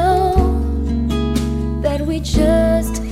know that we just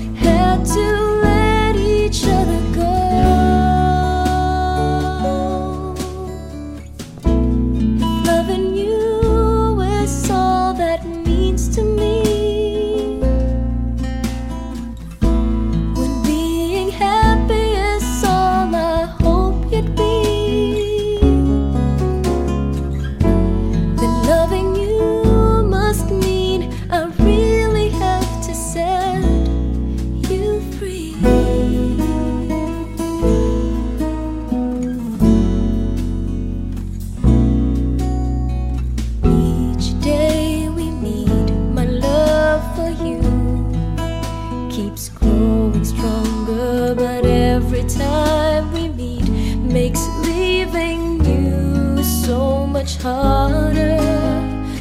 makes leaving you so much harder.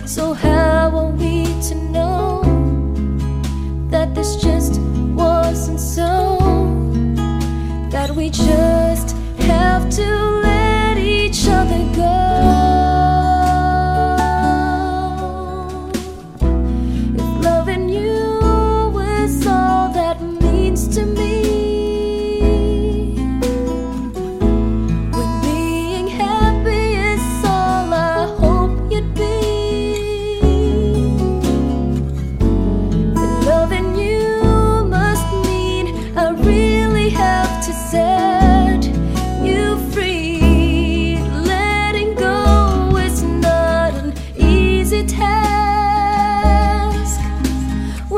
So, how are we to know that this just wasn't so? That we just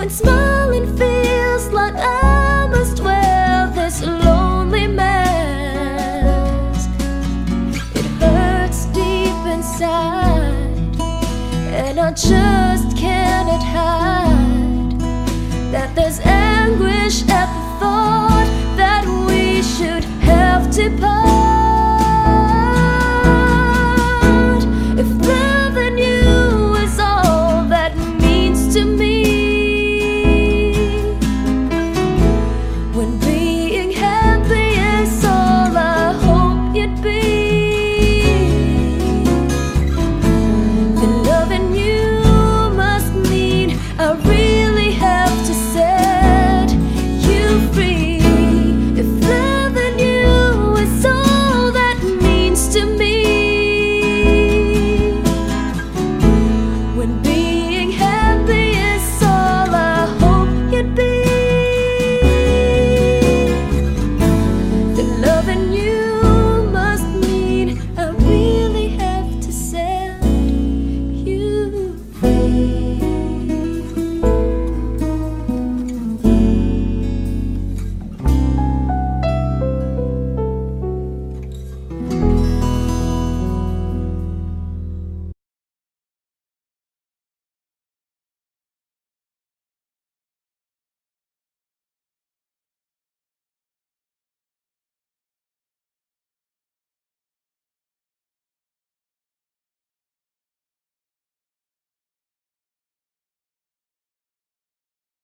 and smiling feels like I must wear this lonely mask. It hurts deep inside, and I just can't.